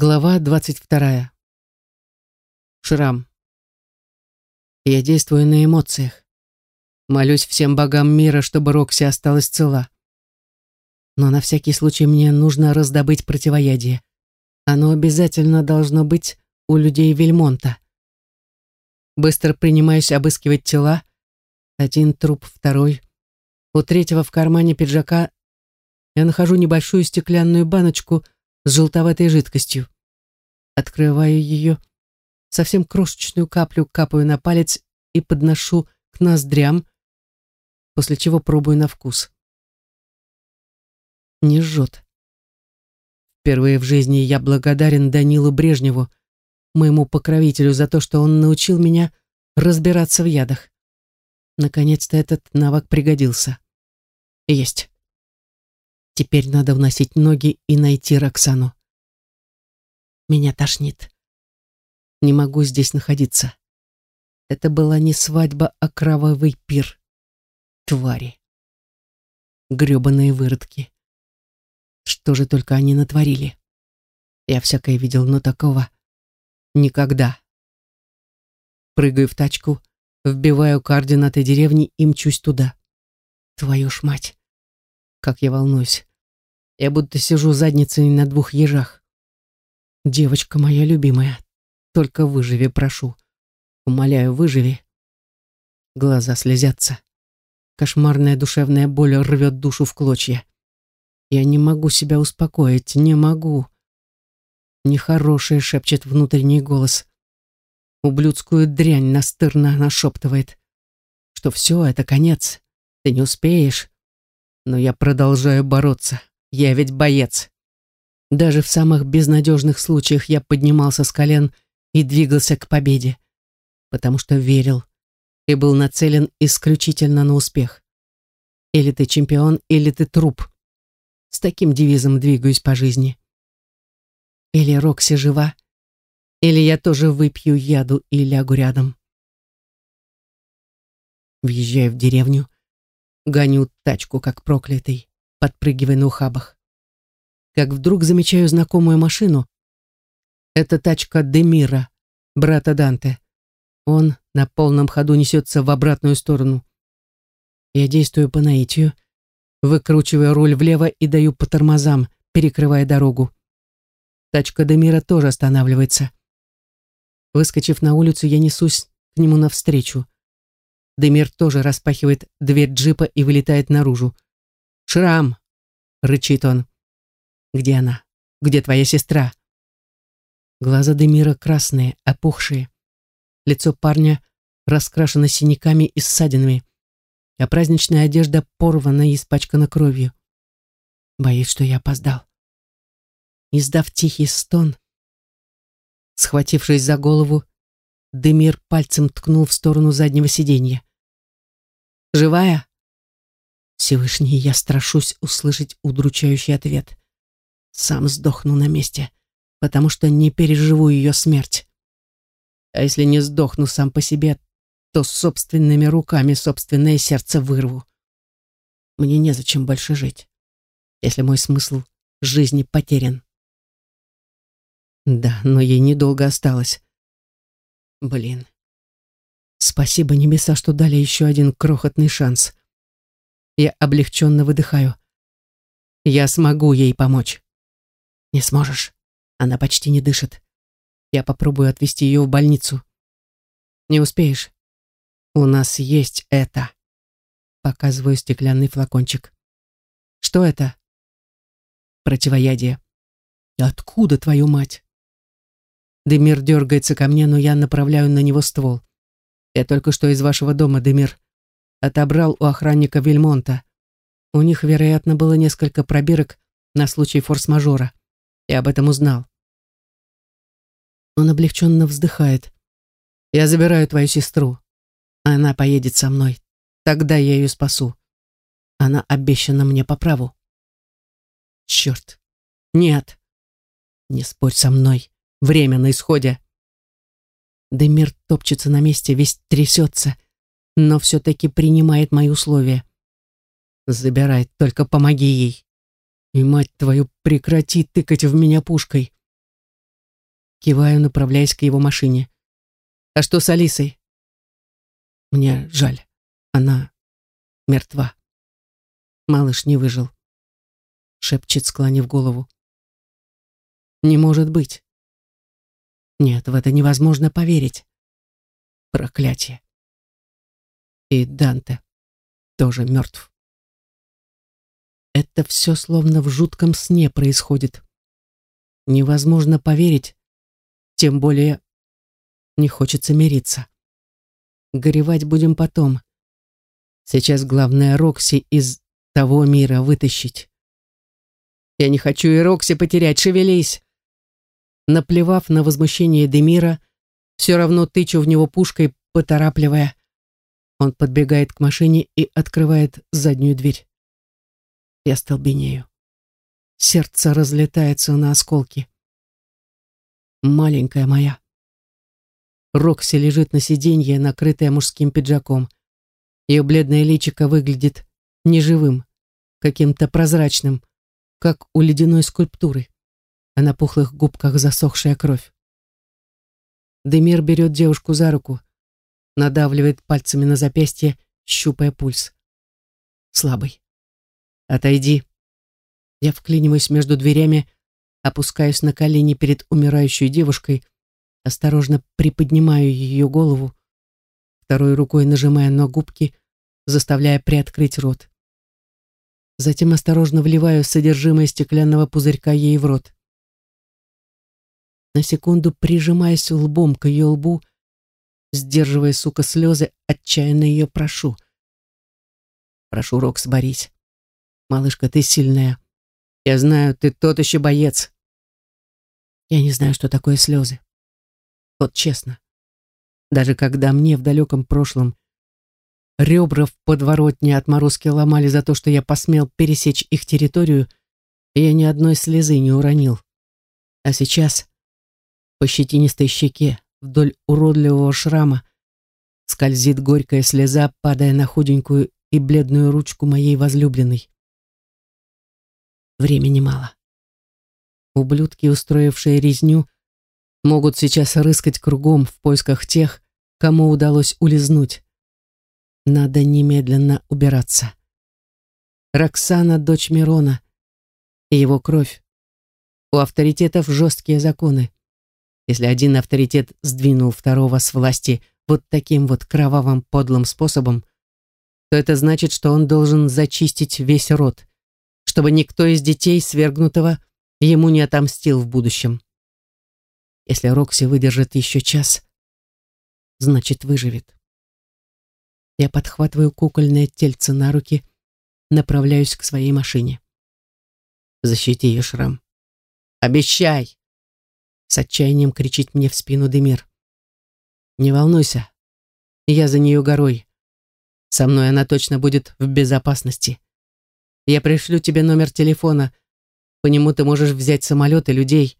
Глава двадцать вторая. Шрам. Я действую на эмоциях. Молюсь всем богам мира, чтобы Рокси осталась цела. Но на всякий случай мне нужно раздобыть противоядие. Оно обязательно должно быть у людей Вельмонта. Быстро принимаюсь обыскивать тела. Один труп, второй. У третьего в кармане пиджака я нахожу небольшую стеклянную баночку желтоватой жидкостью. Открываю ее, совсем крошечную каплю капаю на палец и подношу к ноздрям, после чего пробую на вкус. Не жжет. Впервые в жизни я благодарен Данилу Брежневу, моему покровителю, за то, что он научил меня разбираться в ядах. Наконец-то этот навык пригодился. Есть. Теперь надо вносить ноги и найти Роксану. Меня тошнит. Не могу здесь находиться. Это была не свадьба, а кровавый пир. Твари. Грёбаные выродки. Что же только они натворили. Я всякое видел, но такого никогда. Прыгаю в тачку, вбиваю координаты деревни и мчусь туда. Твою ж мать. Как я волнуюсь. Я будто сижу задницей на двух ежах. Девочка моя любимая, только выживи, прошу. Умоляю, выживи. Глаза слезятся. Кошмарная душевная боль рвет душу в клочья. Я не могу себя успокоить, не могу. Нехорошее шепчет внутренний голос. Ублюдскую дрянь настырно нашептывает, что все, это конец, ты не успеешь. Но я продолжаю бороться. Я ведь боец. Даже в самых безнадежных случаях я поднимался с колен и двигался к победе, потому что верил и был нацелен исключительно на успех. Или ты чемпион, или ты труп. С таким девизом двигаюсь по жизни. Или Рокси жива, или я тоже выпью яду и лягу рядом. Въезжаю в деревню, гоню тачку, как проклятый подпрыгивая на ухабах. Как вдруг замечаю знакомую машину. Это тачка Демира, брата Данте. Он на полном ходу несется в обратную сторону. Я действую по наитию, выкручиваю руль влево и даю по тормозам, перекрывая дорогу. Тачка Демира тоже останавливается. Выскочив на улицу, я несусь к нему навстречу. Демир тоже распахивает дверь джипа и вылетает наружу. «Шрам!» — рычит он. «Где она? Где твоя сестра?» Глаза Демира красные, опухшие. Лицо парня раскрашено синяками и ссадинами, а праздничная одежда порвана и испачкана кровью. Боюсь, что я опоздал. Издав тихий стон, схватившись за голову, Демир пальцем ткнул в сторону заднего сиденья. «Живая?» Всевышний, я страшусь услышать удручающий ответ. Сам сдохну на месте, потому что не переживу ее смерть. А если не сдохну сам по себе, то собственными руками собственное сердце вырву. Мне незачем больше жить, если мой смысл жизни потерян. Да, но ей недолго осталось. Блин. Спасибо небеса, что дали еще один крохотный шанс. Я облегченно выдыхаю. Я смогу ей помочь. Не сможешь. Она почти не дышит. Я попробую отвезти ее в больницу. Не успеешь. У нас есть это. Показываю стеклянный флакончик. Что это? Противоядие. Откуда, твою мать? Демир дергается ко мне, но я направляю на него ствол. Я только что из вашего дома, Демир отобрал у охранника Вельмонта. У них, вероятно, было несколько пробирок на случай форс-мажора. И об этом узнал. Он облегченно вздыхает. «Я забираю твою сестру. Она поедет со мной. Тогда я ее спасу. Она обещана мне по праву». «Черт! Нет! Не спорь со мной. Время на исходе». Демир топчется на месте, весь трясется но все-таки принимает мои условия. Забирай, только помоги ей. И, мать твою, прекрати тыкать в меня пушкой. Киваю, направляясь к его машине. «А что с Алисой?» «Мне жаль. Она мертва. Малыш не выжил», — шепчет, склонив голову. «Не может быть». «Нет, в это невозможно поверить. Проклятие». И Данте тоже мертв. Это все словно в жутком сне происходит. Невозможно поверить, тем более не хочется мириться. Горевать будем потом. Сейчас главное Рокси из того мира вытащить. Я не хочу и Рокси потерять, шевелись. Наплевав на возмущение Демира, все равно тычу в него пушкой, поторапливая. Он подбегает к машине и открывает заднюю дверь. Я столбенею. Сердце разлетается на осколки. Маленькая моя. Рокси лежит на сиденье, накрытая мужским пиджаком. Ее бледное личико выглядит неживым, каким-то прозрачным, как у ледяной скульптуры, а на пухлых губках засохшая кровь. Демир берет девушку за руку, надавливает пальцами на запястье, щупая пульс. Слабый. «Отойди». Я вклиниваюсь между дверями, опускаюсь на колени перед умирающей девушкой, осторожно приподнимаю ее голову, второй рукой нажимая на губки, заставляя приоткрыть рот. Затем осторожно вливаю содержимое стеклянного пузырька ей в рот. На секунду прижимаясь лбом к ее лбу, сдерживая, сука, слезы, отчаянно ее прошу. Прошу, Рокс, борись. Малышка, ты сильная. Я знаю, ты тот еще боец. Я не знаю, что такое слезы. Вот честно. Даже когда мне в далеком прошлом ребра в подворотне отморозки ломали за то, что я посмел пересечь их территорию, я ни одной слезы не уронил. А сейчас по щетинистой щеке вдоль уродливого шрама скользит горькая слеза, падая на худенькую и бледную ручку моей возлюбленной. Времени мало. Ублюдки, устроившие резню, могут сейчас рыскать кругом в поисках тех, кому удалось улизнуть. Надо немедленно убираться. Роксана — дочь Мирона, и его кровь. У авторитетов жесткие законы. Если один авторитет сдвинул второго с власти вот таким вот кровавым подлым способом, то это значит, что он должен зачистить весь род чтобы никто из детей свергнутого ему не отомстил в будущем. Если Рокси выдержит еще час, значит, выживет. Я подхватываю кукольное тельце на руки, направляюсь к своей машине. Защити ее шрам. «Обещай!» С отчаянием кричит мне в спину Демир. «Не волнуйся, я за нее горой. Со мной она точно будет в безопасности. Я пришлю тебе номер телефона. По нему ты можешь взять самолет и людей.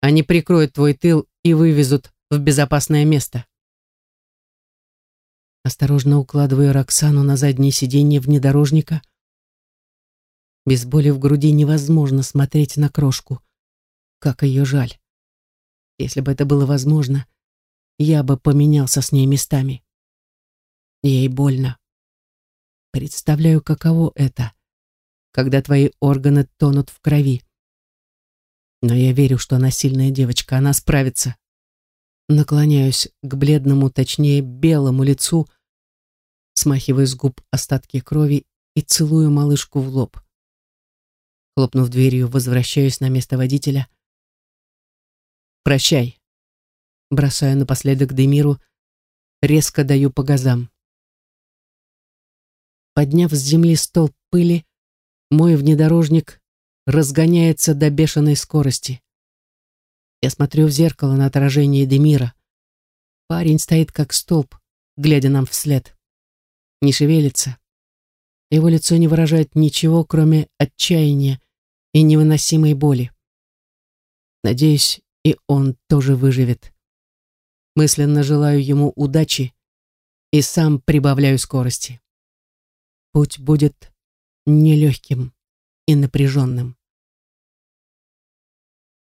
Они прикроют твой тыл и вывезут в безопасное место. Осторожно укладываю Роксану на заднее сиденье внедорожника. Без боли в груди невозможно смотреть на крошку. Как ее жаль. Если бы это было возможно, я бы поменялся с ней местами. Ей больно. Представляю, каково это когда твои органы тонут в крови. Но я верю, что она сильная девочка, она справится. Наклоняюсь к бледному, точнее, белому лицу, смахиваю с губ остатки крови и целую малышку в лоб. Хлопнув дверью, возвращаюсь на место водителя. «Прощай», бросаю напоследок Демиру, резко даю по газам. Подняв с земли столб пыли, мой внедорожник разгоняется до бешеной скорости. Я смотрю в зеркало на отражение Демира. Парень стоит как столб, глядя нам вслед. Не шевелится. Его лицо не выражает ничего, кроме отчаяния и невыносимой боли. Надеюсь, и он тоже выживет. Мысленно желаю ему удачи и сам прибавляю скорости. Путь будет нелегким и напряженным.